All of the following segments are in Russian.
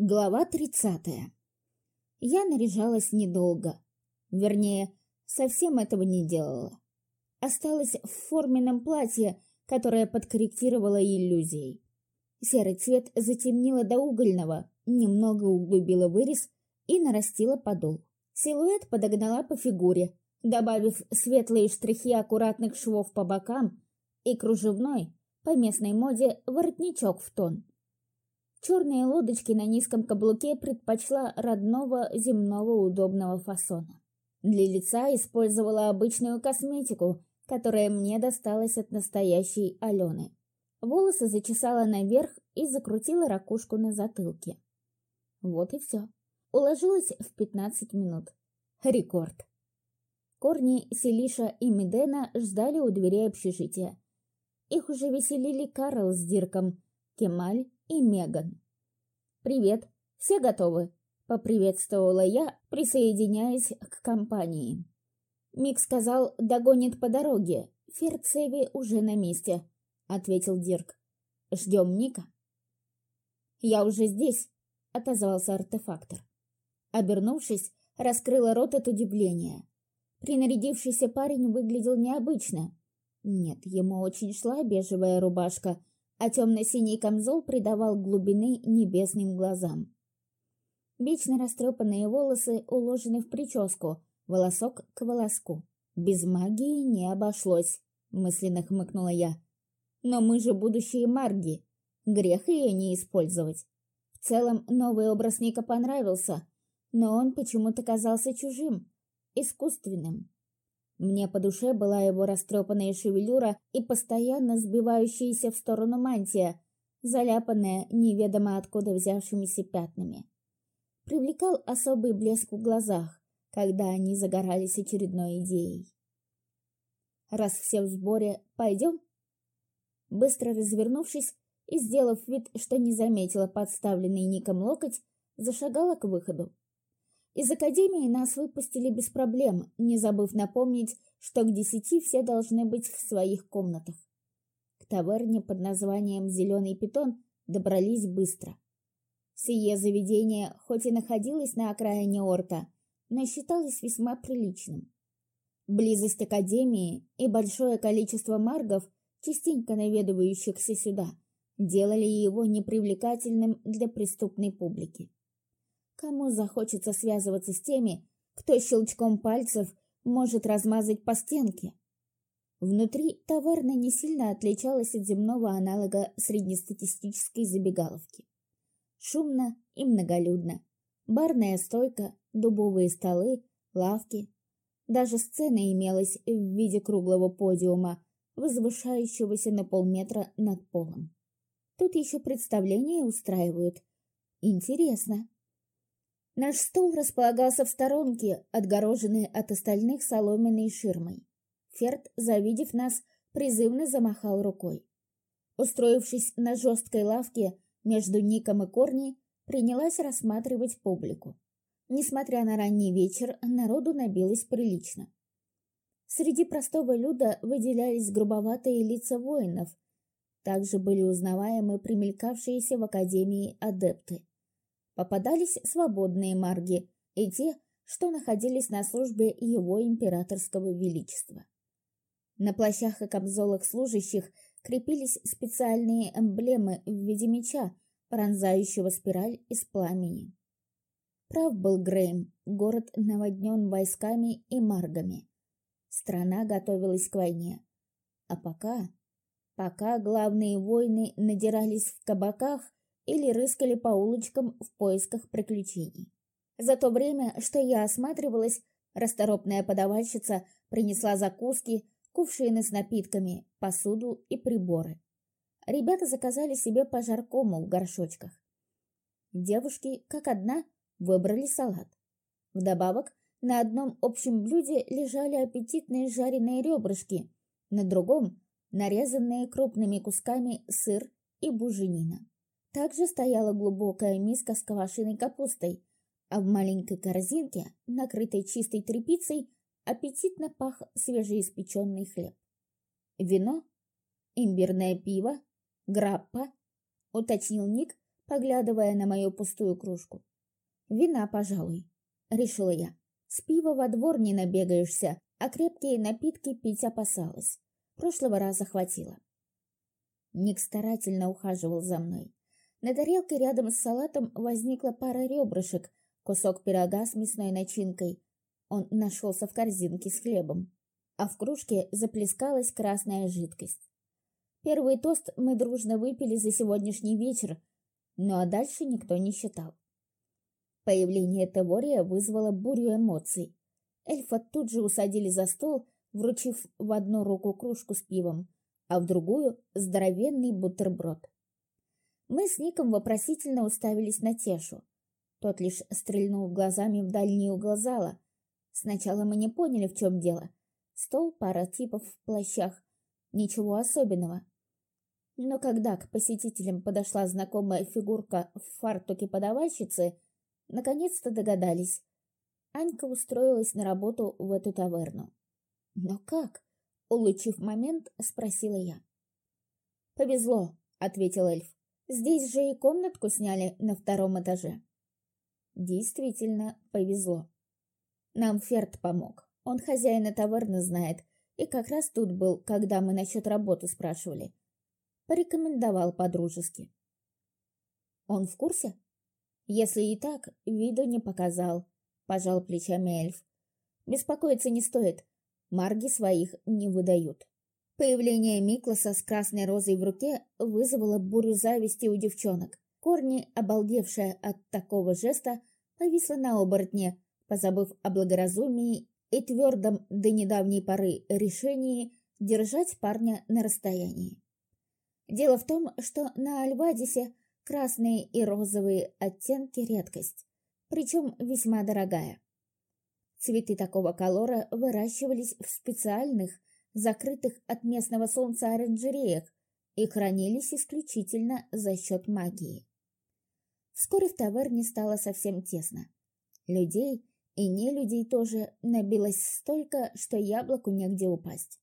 Глава 30. Я наряжалась недолго. Вернее, совсем этого не делала. Осталась в форменном платье, которое подкорректировало иллюзией. Серый цвет затемнило до угольного, немного углубила вырез и нарастила подол. Силуэт подогнала по фигуре, добавив светлые штрихи аккуратных швов по бокам и кружевной, по местной моде, воротничок в тон. Черные лодочки на низком каблуке предпочла родного земного удобного фасона. Для лица использовала обычную косметику, которая мне досталась от настоящей Алены. Волосы зачесала наверх и закрутила ракушку на затылке. Вот и все. Уложилась в 15 минут. Рекорд. Корни, Селиша и Медена ждали у дверей общежития. Их уже веселили Карл с Дирком, Кемаль и Меган. «Привет, все готовы?» — поприветствовала я, присоединяясь к компании. Мик сказал, догонит по дороге. Ферцеви уже на месте, — ответил Дирк. Ждем Ника. Я уже здесь, — отозвался артефактор. Обернувшись, раскрыла рот от удивления. Принарядившийся парень выглядел необычно. Нет, ему очень шла бежевая рубашка, а темно-синий камзол придавал глубины небесным глазам. Вечно растрепанные волосы уложены в прическу, волосок к волоску. Без магии не обошлось, мысленно хмыкнула я. Но мы же будущие марги, грех ее не использовать. В целом новый образ Ника понравился, но он почему-то казался чужим, искусственным. Мне по душе была его растрепанная шевелюра и постоянно сбивающаяся в сторону мантия, заляпанная неведомо откуда взявшимися пятнами. Привлекал особый блеск в глазах, когда они загорались очередной идеей. «Раз все в сборе, пойдем?» Быстро развернувшись и сделав вид, что не заметила подставленный Ником локоть, зашагала к выходу. Из академии нас выпустили без проблем, не забыв напомнить, что к десяти все должны быть в своих комнатах. К таверне под названием «Зеленый питон» добрались быстро. Сие заведение хоть и находилось на окраине Орта, но считалось весьма приличным. Близость академии и большое количество маргов, частенько наведывающихся сюда, делали его непривлекательным для преступной публики. Кому захочется связываться с теми, кто щелчком пальцев может размазать по стенке? Внутри таверна не сильно отличалась от земного аналога среднестатистической забегаловки. Шумно и многолюдно. Барная стойка, дубовые столы, лавки. Даже сцена имелась в виде круглого подиума, возвышающегося на полметра над полом. Тут еще представления устраивают. Интересно. Наш стол располагался в сторонке, отгороженный от остальных соломенной ширмой. Ферд, завидев нас, призывно замахал рукой. Устроившись на жесткой лавке между Ником и Корни, принялась рассматривать публику. Несмотря на ранний вечер, народу набилось прилично. Среди простого люда выделялись грубоватые лица воинов. Также были узнаваемы примелькавшиеся в Академии адепты. Попадались свободные марги и те, что находились на службе его императорского величества. На плащах и камзолах служащих крепились специальные эмблемы в виде меча, пронзающего спираль из пламени. Прав был Грейм, город наводнен войсками и маргами. Страна готовилась к войне. А пока... Пока главные войны надирались в кабаках или рыскали по улочкам в поисках приключений. За то время, что я осматривалась, расторопная подавальщица принесла закуски, кувшины с напитками, посуду и приборы. Ребята заказали себе по жаркому в горшочках. Девушки, как одна, выбрали салат. Вдобавок, на одном общем блюде лежали аппетитные жареные ребрышки, на другом – нарезанные крупными кусками сыр и буженина. Также стояла глубокая миска с квашеной капустой, а в маленькой корзинке, накрытой чистой тряпицей, аппетитно пах свежеиспеченный хлеб. Вино, имбирное пиво, граппа, уточнил Ник, поглядывая на мою пустую кружку. «Вина, пожалуй», — решила я. «С пива во двор не набегаешься, а крепкие напитки пить опасалась. Прошлого раза хватило». Ник старательно ухаживал за мной. На тарелке рядом с салатом возникла пара ребрышек, кусок пирога с мясной начинкой. Он нашелся в корзинке с хлебом, а в кружке заплескалась красная жидкость. Первый тост мы дружно выпили за сегодняшний вечер, ну а дальше никто не считал. Появление Тевория вызвало бурю эмоций. Эльфа тут же усадили за стол, вручив в одну руку кружку с пивом, а в другую — здоровенный бутерброд. Мы с Ником вопросительно уставились на Тешу. Тот лишь стрельнул глазами в дальний угол зала. Сначала мы не поняли, в чем дело. Стол, пара типов в плащах. Ничего особенного. Но когда к посетителям подошла знакомая фигурка в фартуке подавальщицы, наконец-то догадались. Анька устроилась на работу в эту таверну. «Но как?» — улучив момент, спросила я. «Повезло», — ответил эльф. «Здесь же и комнатку сняли на втором этаже». Действительно повезло. Нам Ферд помог. Он хозяина таверны знает. И как раз тут был, когда мы насчет работы спрашивали. Порекомендовал по-дружески. Он в курсе? Если и так, виду не показал. Пожал плечами эльф. Беспокоиться не стоит. Марги своих не выдают. Появление Миклоса с красной розой в руке вызвало бурю зависти у девчонок. Корни, обалдевшая от такого жеста, повисла на оборотне, позабыв о благоразумии и твердом до недавней поры решении держать парня на расстоянии. Дело в том, что на Альвадисе красные и розовые оттенки – редкость, причем весьма дорогая. Цветы такого колора выращивались в специальных, закрытых от местного солнца оранжереях и хранились исключительно за счет магии. Вскоре в таверне стало совсем тесно. Людей и не людей тоже набилось столько, что яблоку негде упасть.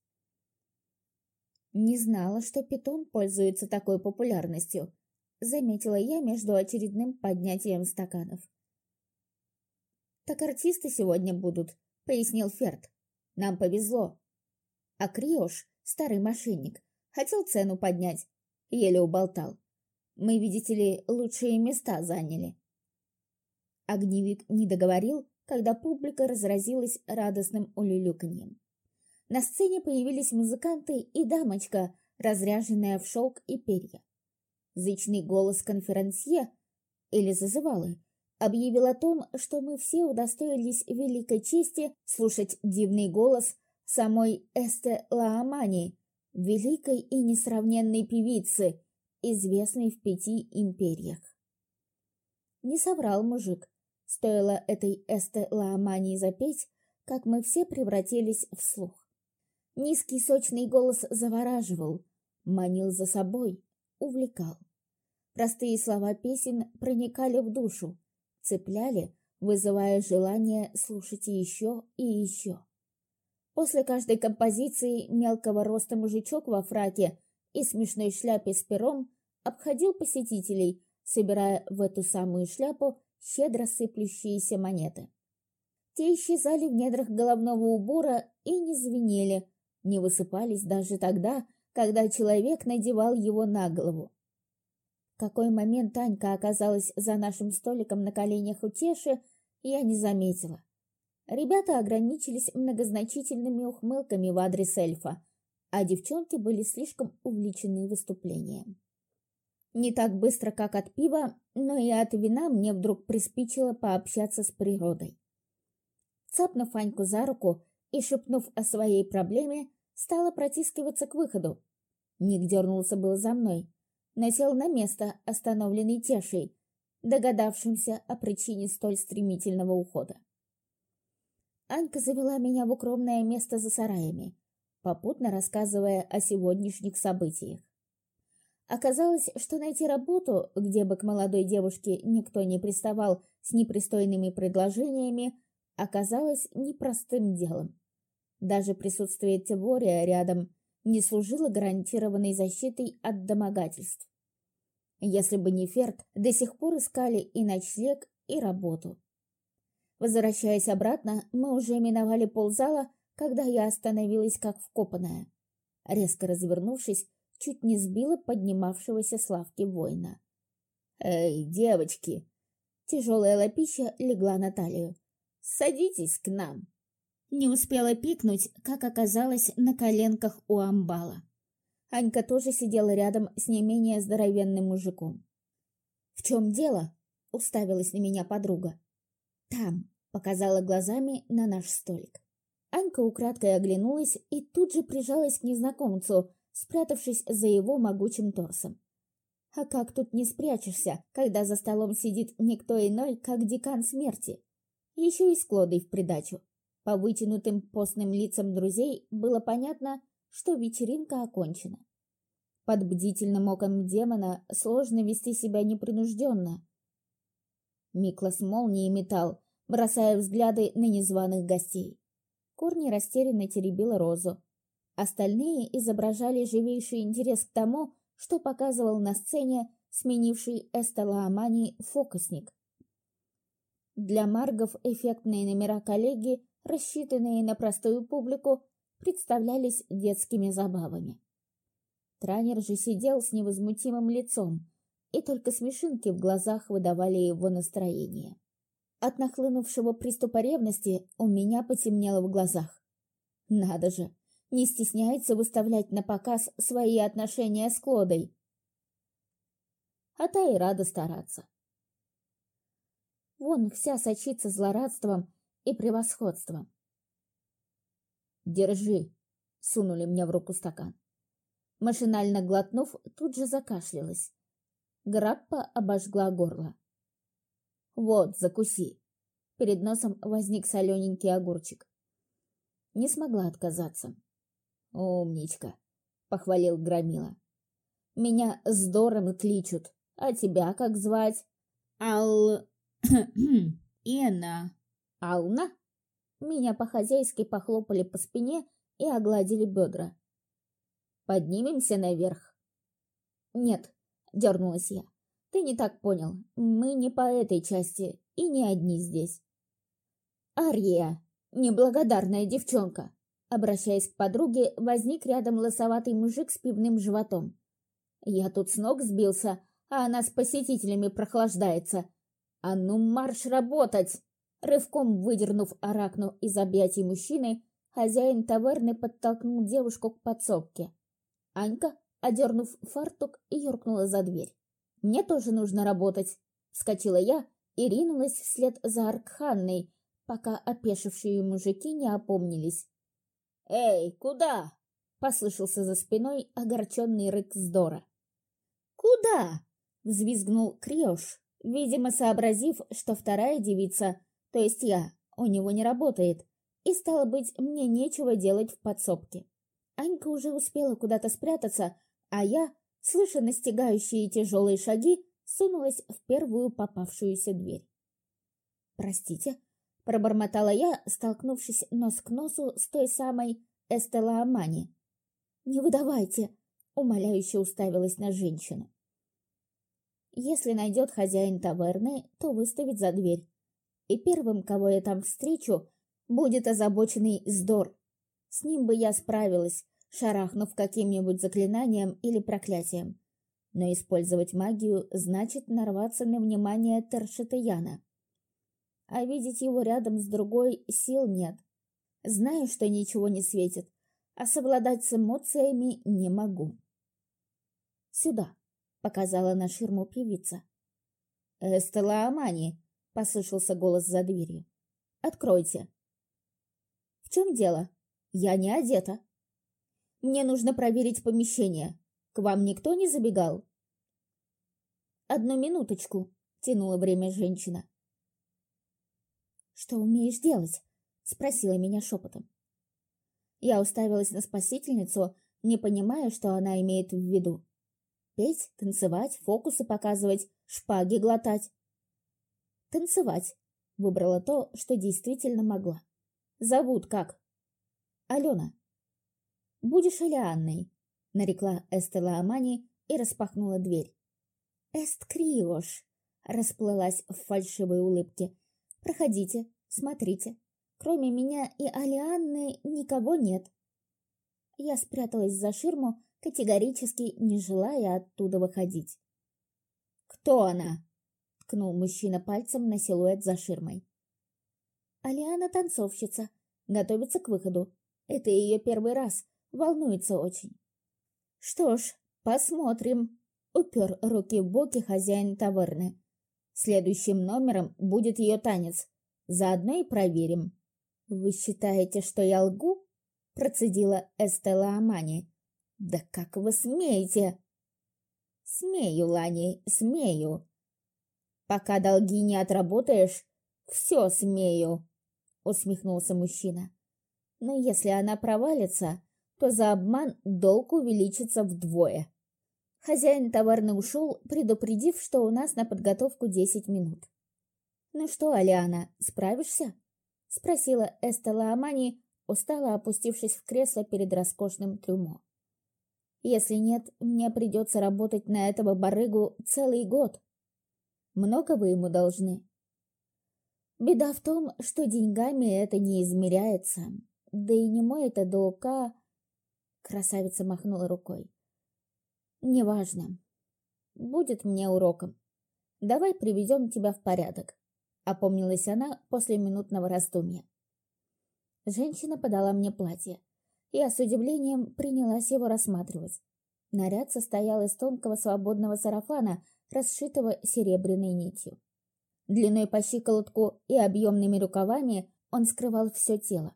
Не знала, что питон пользуется такой популярностью, заметила я между очередным поднятием стаканов. Так артисты сегодня будут, пояснил Ферд. Нам повезло. А Криош, старый мошенник, хотел цену поднять, еле уболтал. Мы, видите ли, лучшие места заняли. Огневик не договорил, когда публика разразилась радостным улюлюканьем. На сцене появились музыканты и дамочка, разряженная в шелк и перья. Зычный голос конферансье, или зазывалы, объявил о том, что мы все удостоились великой чести слушать дивный голос самой Эсте Лаамани, великой и несравненной певицы, известный в пяти империях. Не соврал мужик. Стоило этой Эсте Лаомании запеть, как мы все превратились в слух. Низкий сочный голос завораживал, манил за собой, увлекал. Простые слова песен проникали в душу, цепляли, вызывая желание слушать еще и еще. После каждой композиции мелкого роста мужичок во фраке и смешной шляпе с пером обходил посетителей, собирая в эту самую шляпу щедро сыплющиеся монеты. Те исчезали в недрах головного убора и не звенели, не высыпались даже тогда, когда человек надевал его на голову. В какой момент Танька оказалась за нашим столиком на коленях у Теши, я не заметила. Ребята ограничились многозначительными ухмылками в адрес эльфа, а девчонки были слишком увлечены выступлением. Не так быстро, как от пива, но и от вина мне вдруг приспичило пообщаться с природой. Цапнув Аньку за руку и шепнув о своей проблеме, стала протискиваться к выходу. Ник дернулся был за мной, но сел на место, остановленный Тешей, догадавшимся о причине столь стремительного ухода. Анька завела меня в укромное место за сараями, попутно рассказывая о сегодняшних событиях. Оказалось, что найти работу, где бы к молодой девушке никто не приставал с непристойными предложениями, оказалось непростым делом. Даже присутствие Тевория рядом не служило гарантированной защитой от домогательств. Если бы не Ферд, до сих пор искали и ночлег, и работу. Возвращаясь обратно, мы уже миновали ползала, когда я остановилась как вкопанная. Резко развернувшись, чуть не сбила поднимавшегося с лавки воина. «Эй, девочки!» Тяжелая лапища легла на талию. «Садитесь к нам!» Не успела пикнуть, как оказалось на коленках у амбала. Анька тоже сидела рядом с не менее здоровенным мужиком. «В чем дело?» — уставилась на меня подруга. «Там», — показала глазами на наш столик. Анька украдкой оглянулась и тут же прижалась к незнакомцу, спрятавшись за его могучим торсом. А как тут не спрячешься, когда за столом сидит никто иной, как декан смерти? Еще и с Клодой в придачу. По вытянутым постным лицам друзей было понятно, что вечеринка окончена. Под бдительным оком демона сложно вести себя непринужденно. Миклас молнии метал, бросая взгляды на незваных гостей. Корни растерянно теребила розу. Остальные изображали живейший интерес к тому, что показывал на сцене сменивший Эстелаамани фокусник. Для маргов эффектные номера коллеги, рассчитанные на простую публику, представлялись детскими забавами. Транер же сидел с невозмутимым лицом, и только смешинки в глазах выдавали его настроение. От нахлынувшего приступа ревности у меня потемнело в глазах. Надо же, не стесняется выставлять на показ свои отношения с Клодой. А та и рада стараться. Вон вся сочится злорадством и превосходством. «Держи!» — сунули мне в руку стакан. Машинально глотнув, тут же закашлялась. Граппа обожгла горло. «Вот, закуси!» Перед носом возник солененький огурчик. Не смогла отказаться. «Умничка!» — похвалил Громила. «Меня здорово кличут. А тебя как звать?» «Ал... Инна». «Ална?» Меня по-хозяйски похлопали по спине и огладили бедра. «Поднимемся наверх?» «Нет», — дернулась я. «Ты не так понял. Мы не по этой части и не одни здесь». «Ария, неблагодарная девчонка!» Обращаясь к подруге, возник рядом лосоватый мужик с пивным животом. «Я тут с ног сбился, а она с посетителями прохлаждается. А ну марш работать!» Рывком выдернув аракну из объятий мужчины, хозяин таверны подтолкнул девушку к подсобке. Анька, одернув фартук, юркнула за дверь. «Мне тоже нужно работать!» Вскочила я и ринулась вслед за Аркханной, пока опешившие мужики не опомнились. «Эй, куда?» — послышался за спиной огорченный рык Здора. «Куда?» — взвизгнул Криош, видимо, сообразив, что вторая девица, то есть я, у него не работает, и, стало быть, мне нечего делать в подсобке. Анька уже успела куда-то спрятаться, а я, слыша настигающие тяжелые шаги, сунулась в первую попавшуюся дверь. «Простите», пробормотала я, столкнувшись нос к носу с той самой Эстела Амани. «Не выдавайте!» — умоляюще уставилась на женщину. «Если найдет хозяин таверны, то выставит за дверь. И первым, кого я там встречу, будет озабоченный Здор. С ним бы я справилась, шарахнув каким-нибудь заклинанием или проклятием. Но использовать магию значит нарваться на внимание Тершитаяна а видеть его рядом с другой сил нет. Знаю, что ничего не светит, а совладать с эмоциями не могу. «Сюда», — показала на ширму певица. «Эстела Амани», — послышался голос за дверью. «Откройте». «В чем дело? Я не одета. Мне нужно проверить помещение. К вам никто не забегал?» «Одну минуточку», — тянула время женщина. «Что умеешь делать?» — спросила меня шепотом. Я уставилась на спасительницу, не понимая, что она имеет в виду. Петь, танцевать, фокусы показывать, шпаги глотать. Танцевать. Выбрала то, что действительно могла. Зовут как? Алена. Будешь Алианной, нарекла Эстела Амани и распахнула дверь. «Эст Криош», — расплылась в фальшивой улыбке. «Проходите, смотрите. Кроме меня и Алианны никого нет». Я спряталась за ширму, категорически не желая оттуда выходить. «Кто она?» — ткнул мужчина пальцем на силуэт за ширмой. Алиана танцовщица, готовится к выходу. Это ее первый раз, волнуется очень. Что ж, посмотрим. Упер руки в боки хозяин таверны. Следующим номером будет ее танец. Заодно и проверим. Вы считаете, что я лгу? Процедила Эстела Амани. Да как вы смеете? Смею, Лани, смею. Пока долги не отработаешь, все смею, усмехнулся мужчина. Но если она провалится, то за обман долг увеличится вдвое. Хозяин товарный ушел, предупредив, что у нас на подготовку 10 минут. «Ну что, Алиана, справишься?» — спросила Эстела Амани, устало опустившись в кресло перед роскошным трюмо. «Если нет, мне придется работать на этого барыгу целый год. Много вы ему должны?» «Беда в том, что деньгами это не измеряется. Да и не мой это долг, а...» Красавица махнула рукой. «Неважно. Будет мне уроком. Давай приведем тебя в порядок», — опомнилась она после минутного раздумья. Женщина подала мне платье. Я с удивлением принялась его рассматривать. Наряд состоял из тонкого свободного сарафана, расшитого серебряной нитью. Длиной по щиколотку и объемными рукавами он скрывал все тело.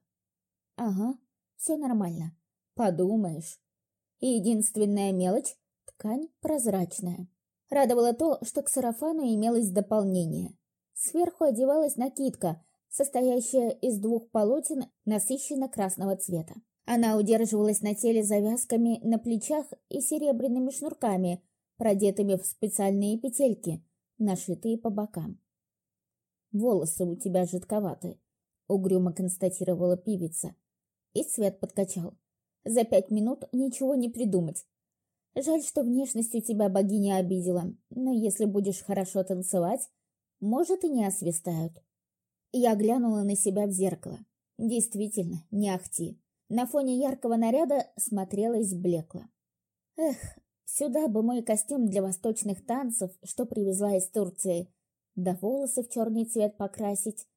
Ага, все нормально. Подумаешь. Единственная мелочь — ткань прозрачная. Радовало то, что к сарафану имелось дополнение. Сверху одевалась накидка, состоящая из двух полотен насыщенно красного цвета. Она удерживалась на теле завязками на плечах и серебряными шнурками, продетыми в специальные петельки, нашитые по бокам. «Волосы у тебя жидковаты», — угрюмо констатировала певица. И цвет подкачал. За пять минут ничего не придумать. Жаль, что внешностью тебя богиня обидела, но если будешь хорошо танцевать, может, и не освистают. Я глянула на себя в зеркало. Действительно, не ахти. На фоне яркого наряда смотрелась блекло. Эх, сюда бы мой костюм для восточных танцев, что привезла из Турции. Да волосы в черный цвет покрасить.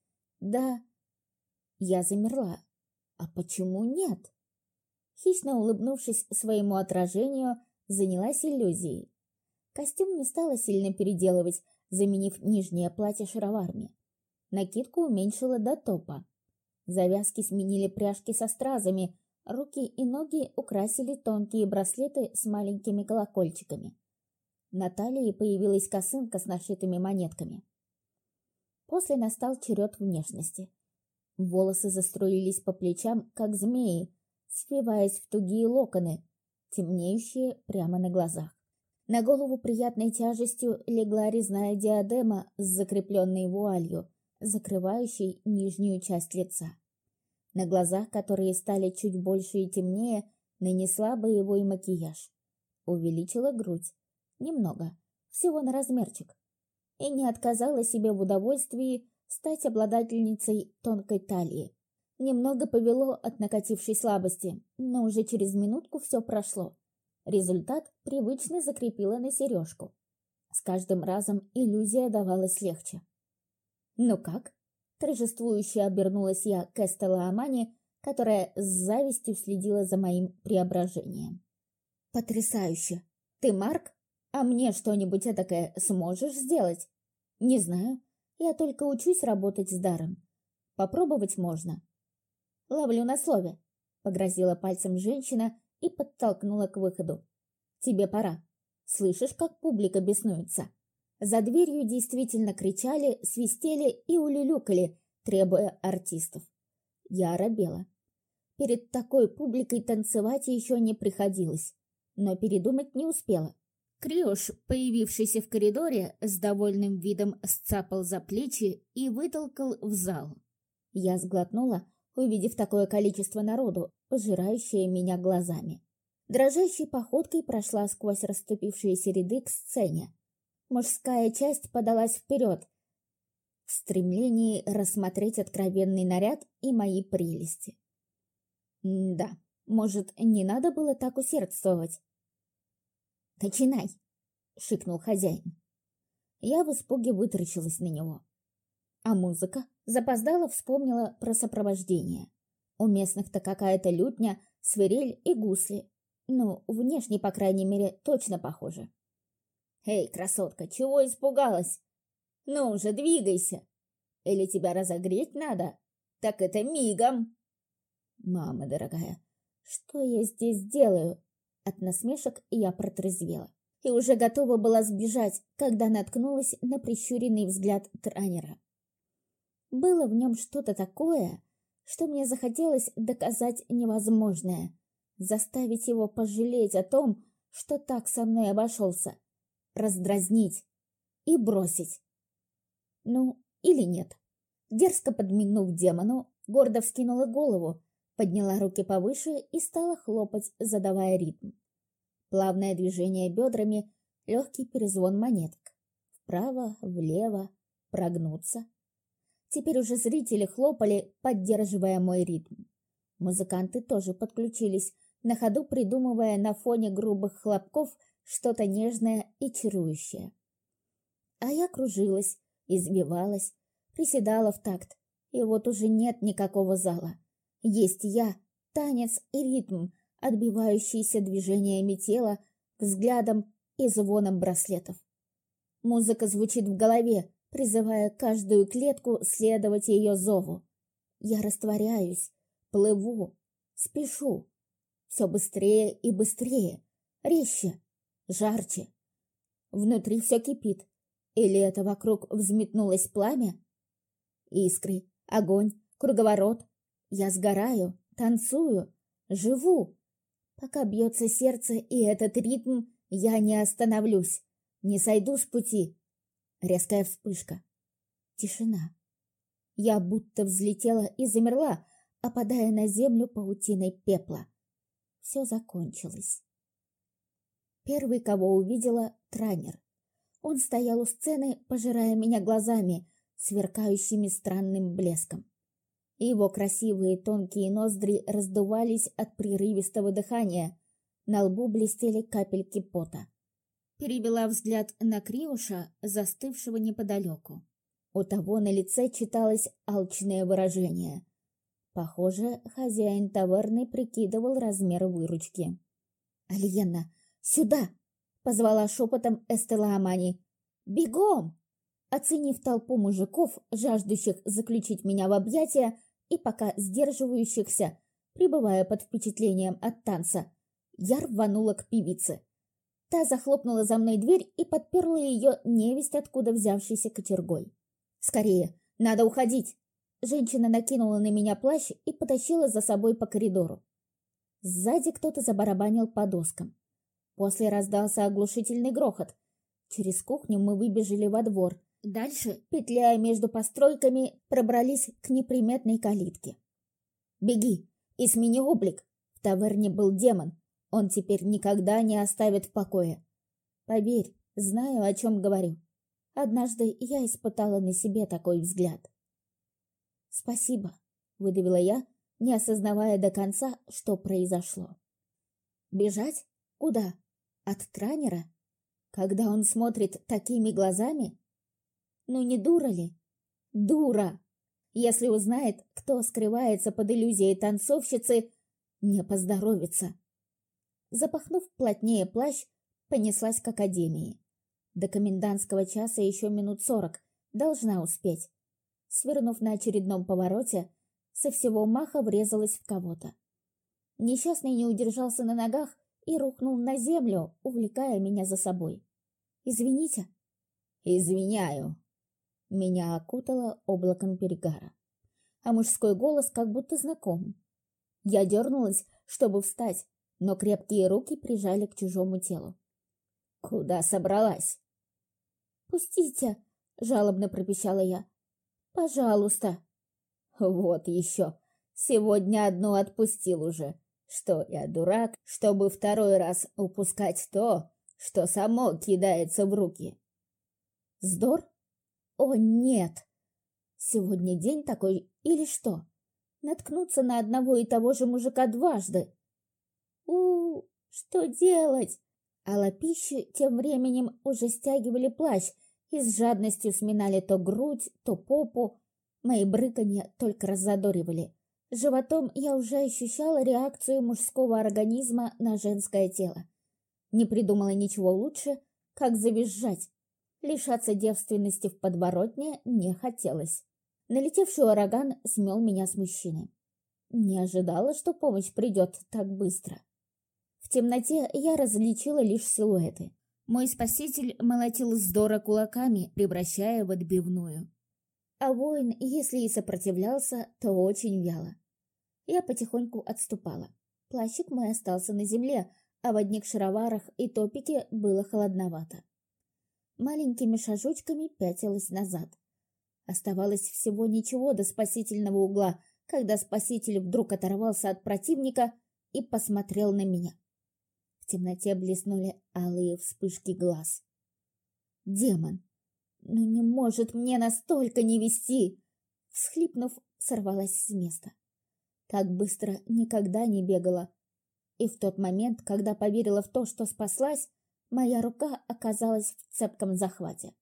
Да... Я замерла. А почему нет? Хищно улыбнувшись своему отражению, занялась иллюзией. Костюм не стала сильно переделывать, заменив нижнее платье шароварами. Накидку уменьшила до топа. Завязки сменили пряжки со стразами, руки и ноги украсили тонкие браслеты с маленькими колокольчиками. На талии появилась косынка с нашитыми монетками. После настал черед внешности. Волосы заструились по плечам, как змеи, свиваясь в тугие локоны, темнеющие прямо на глазах. На голову приятной тяжестью легла резная диадема с закрепленной вуалью, закрывающей нижнюю часть лица. На глазах, которые стали чуть больше и темнее, нанесла боевой макияж. Увеличила грудь. Немного. Всего на размерчик. И не отказала себе в удовольствии стать обладательницей тонкой талии. Немного повело от накатившей слабости, но уже через минутку все прошло. Результат привычно закрепила на сережку. С каждым разом иллюзия давалась легче. «Ну как?» – торжествующе обернулась я к Эстелла Амани, которая с завистью следила за моим преображением. «Потрясающе! Ты Марк? А мне что-нибудь этакое сможешь сделать?» «Не знаю. Я только учусь работать с даром. Попробовать можно. «Ловлю на слове», — погрозила пальцем женщина и подтолкнула к выходу. «Тебе пора. Слышишь, как публика беснуется?» За дверью действительно кричали, свистели и улюлюкали, требуя артистов. Я оробела. Перед такой публикой танцевать еще не приходилось, но передумать не успела. Криош, появившийся в коридоре, с довольным видом сцапал за плечи и вытолкал в зал. Я сглотнула, увидев такое количество народу, пожирающее меня глазами. Дрожащей походкой прошла сквозь расступившиеся ряды к сцене. Мужская часть подалась вперед, в стремлении рассмотреть откровенный наряд и мои прелести. да, может, не надо было так усердствовать? «Начинай!» — шикнул хозяин. Я в испуге вытаращилась на него. А музыка запоздала вспомнила про сопровождение. У местных-то какая-то лютня, свирель и гусли. Ну, внешне, по крайней мере, точно похоже. «Эй, красотка, чего испугалась? Ну уже, двигайся! Или тебя разогреть надо? Так это мигом!» «Мама дорогая, что я здесь делаю?» От насмешек я протрезвела и уже готова была сбежать, когда наткнулась на прищуренный взгляд тренера. Было в нем что-то такое, что мне захотелось доказать невозможное, заставить его пожалеть о том, что так со мной обошелся, раздразнить и бросить. Ну, или нет. Дерзко подмигнув демону, гордо вскинула голову, подняла руки повыше и стала хлопать, задавая ритм. Плавное движение бедрами, легкий перезвон монеток. Вправо, влево, прогнуться. Теперь уже зрители хлопали, поддерживая мой ритм. Музыканты тоже подключились, на ходу придумывая на фоне грубых хлопков что-то нежное и чарующее. А я кружилась, извивалась, приседала в такт, и вот уже нет никакого зала. Есть я, танец и ритм, отбивающиеся движениями тела, взглядом и звоном браслетов. Музыка звучит в голове, призывая каждую клетку следовать ее зову. Я растворяюсь, плыву, спешу. Все быстрее и быстрее, резче, жарче. Внутри все кипит. Или это вокруг взметнулось пламя? Искры, огонь, круговорот. Я сгораю, танцую, живу. Пока бьется сердце и этот ритм, я не остановлюсь, не сойду с пути. Резкая вспышка. Тишина. Я будто взлетела и замерла, опадая на землю паутиной пепла. Все закончилось. Первый, кого увидела, тренер. Он стоял у сцены, пожирая меня глазами, сверкающими странным блеском. Его красивые тонкие ноздри раздувались от прерывистого дыхания. На лбу блестели капельки пота. Перевела взгляд на Криуша, застывшего неподалеку. У того на лице читалось алчное выражение. Похоже, хозяин таверны прикидывал размер выручки. «Альена, сюда!» — позвала шепотом Эстела Амани. «Бегом!» Оценив толпу мужиков, жаждущих заключить меня в объятия, и пока сдерживающихся, пребывая под впечатлением от танца, я рванула к певице. Та захлопнула за мной дверь и подперла ее невесть откуда взявшейся кочергой. «Скорее, надо уходить!» Женщина накинула на меня плащ и потащила за собой по коридору. Сзади кто-то забарабанил по доскам. После раздался оглушительный грохот. Через кухню мы выбежали во двор, Дальше, петляя между постройками, пробрались к неприметной калитке. «Беги и смени облик!» В таверне был демон. Он теперь никогда не оставит в покое. Поверь, знаю, о чем говорю. Однажды я испытала на себе такой взгляд. «Спасибо», — выдавила я, не осознавая до конца, что произошло. «Бежать? Куда? От тренера? Когда он смотрит такими глазами?» Ну не дура ли? Дура! Если узнает, кто скрывается под иллюзией танцовщицы, не поздоровится. Запахнув плотнее плащ, понеслась к академии. До комендантского часа еще минут сорок. Должна успеть. Свернув на очередном повороте, со всего маха врезалась в кого-то. Несчастный не удержался на ногах и рухнул на землю, увлекая меня за собой. «Извините». «Извиняю», меня окутало облаком перегара. А мужской голос как будто знаком. Я дернулась, чтобы встать, но крепкие руки прижали к чужому телу. «Куда собралась?» «Пустите!» — жалобно пропищала я. «Пожалуйста!» «Вот еще! Сегодня одну отпустил уже. Что я дурак, чтобы второй раз упускать то, что само кидается в руки?» Здор? О, нет! Сегодня день такой или что? Наткнуться на одного и того же мужика дважды. У что делать? А лапищи тем временем уже стягивали плащ и с жадностью сминали то грудь, то попу. Мои брыканья только раззадоривали. Животом я уже ощущала реакцию мужского организма на женское тело. Не придумала ничего лучше, как завизжать. Лишаться девственности в подворотне не хотелось. Налетевший ураган смел меня с мужчины. Не ожидала, что помощь придет так быстро. Темноте я различила лишь силуэты. Мой спаситель молотил здорово кулаками, превращая в отбивную. А воин, если и сопротивлялся, то очень вяло. Я потихоньку отступала. Плащик мой остался на земле, а в одних шароварах и топике было холодновато. Маленькими шажочками пятилась назад. Оставалось всего ничего до спасительного угла, когда спаситель вдруг оторвался от противника и посмотрел на меня. Темноте блеснули алые вспышки глаз. Демон! Ну не может мне настолько не вести! Всхлипнув, сорвалась с места. Так быстро никогда не бегала. И в тот момент, когда поверила в то, что спаслась, моя рука оказалась в цепком захвате.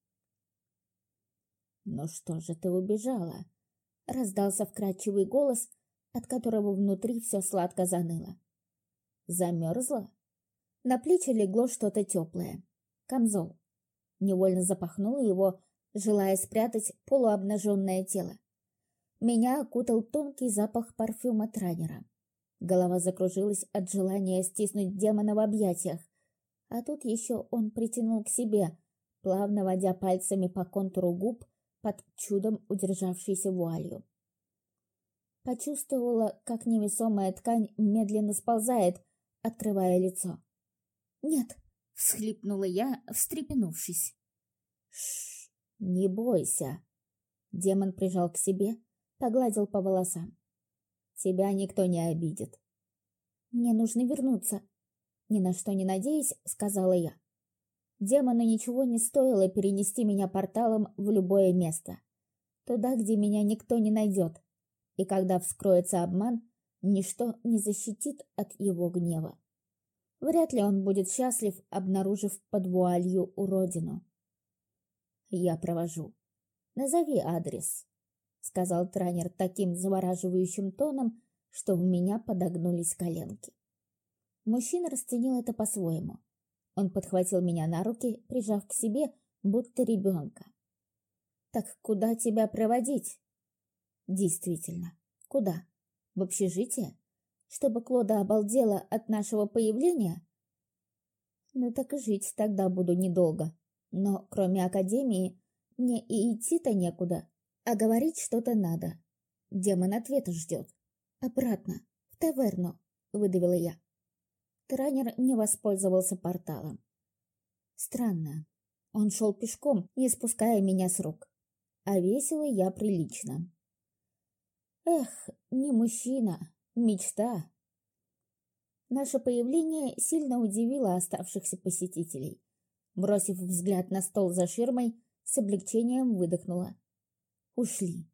«Ну что же ты убежала?» — раздался вкрадчивый голос, от которого внутри все сладко заныло. «Замерзла?» На плечи легло что-то теплое. Камзол. Невольно запахнула его, желая спрятать полуобнаженное тело. Меня окутал тонкий запах парфюма тренера. Голова закружилась от желания стиснуть демона в объятиях. А тут еще он притянул к себе, плавно водя пальцами по контуру губ под чудом удержавшейся вуалью. Почувствовала, как невесомая ткань медленно сползает, открывая лицо. «Нет!» — всхлипнула я, встрепенувшись. «Шш, не бойся!» Демон прижал к себе, погладил по волосам. «Тебя никто не обидит». «Мне нужно вернуться», — ни на что не надеясь, сказала я. Демону ничего не стоило перенести меня порталом в любое место. Туда, где меня никто не найдет. И когда вскроется обман, ничто не защитит от его гнева. Вряд ли он будет счастлив, обнаружив под вуалью уродину. Я провожу. Назови адрес. — сказал тренер таким завораживающим тоном, что у меня подогнулись коленки. Мужчина расценил это по-своему. Он подхватил меня на руки, прижав к себе, будто ребенка. «Так куда тебя проводить?» «Действительно, куда? В общежитие? Чтобы Клода обалдела от нашего появления?» «Ну так и жить тогда буду недолго. Но кроме академии мне и идти-то некуда. А говорить что-то надо. Демон ответа ждет. Обратно, в таверну, выдавила я. Транер не воспользовался порталом. Странно. Он шел пешком, не спуская меня с рук. А весело я прилично. Эх, не мужчина, мечта. Наше появление сильно удивило оставшихся посетителей. Бросив взгляд на стол за ширмой, с облегчением выдохнула. Ушли.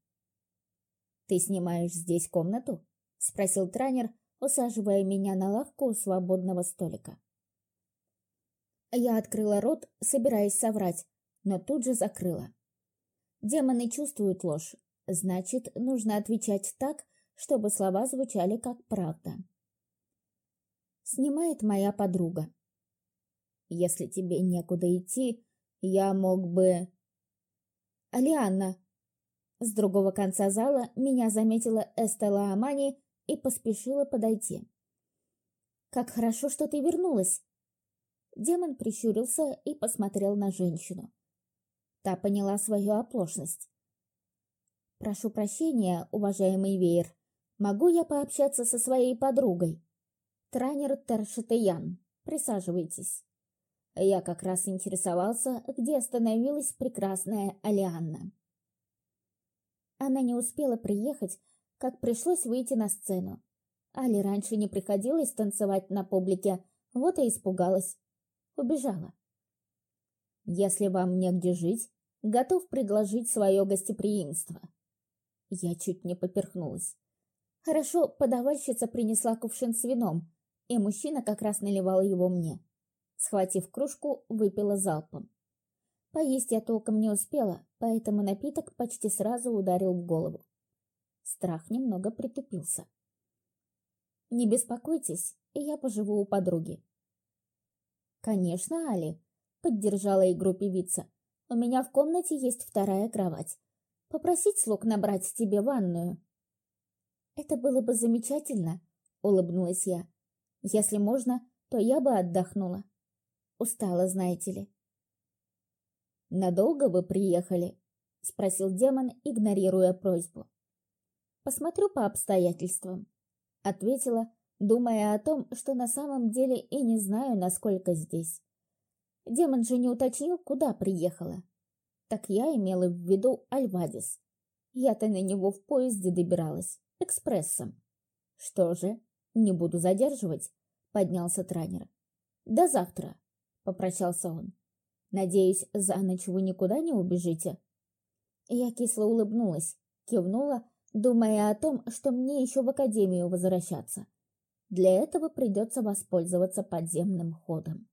«Ты снимаешь здесь комнату?» — спросил тренер, усаживая меня на лавку у свободного столика. Я открыла рот, собираясь соврать, но тут же закрыла. Демоны чувствуют ложь, значит, нужно отвечать так, чтобы слова звучали как правда. Снимает моя подруга. Если тебе некуда идти, я мог бы... Алианна, с другого конца зала меня заметила Эстела Амани и поспешила подойти. «Как хорошо, что ты вернулась!» Демон прищурился и посмотрел на женщину. Та поняла свою оплошность. «Прошу прощения, уважаемый Веер, могу я пообщаться со своей подругой?» «Транер Тершитаян, присаживайтесь». Я как раз интересовался, где остановилась прекрасная Алианна. Она не успела приехать, как пришлось выйти на сцену. Али раньше не приходилось танцевать на публике, вот и испугалась. Убежала. «Если вам негде жить, готов предложить свое гостеприимство. Я чуть не поперхнулась. Хорошо, подавальщица принесла кувшин с вином, и мужчина как раз наливал его мне. Схватив кружку, выпила залпом. Поесть я толком не успела, поэтому напиток почти сразу ударил в голову. Страх немного притупился. «Не беспокойтесь, я поживу у подруги». «Конечно, Али», — поддержала игру певица. «У меня в комнате есть вторая кровать. Попросить слуг набрать тебе ванную». «Это было бы замечательно», — улыбнулась я. «Если можно, то я бы отдохнула. Устала, знаете ли». «Надолго вы приехали?» — спросил демон, игнорируя просьбу. «Посмотрю по обстоятельствам», — ответила, думая о том, что на самом деле и не знаю, насколько здесь. Демон же не уточнил, куда приехала. Так я имела в виду Альвадис. Я-то на него в поезде добиралась, экспрессом. Что же, не буду задерживать, поднялся тренер. До завтра, попрощался он. Надеюсь, за ночь вы никуда не убежите?» Я кисло улыбнулась, кивнула, думая о том, что мне еще в академию возвращаться. Для этого придется воспользоваться подземным ходом.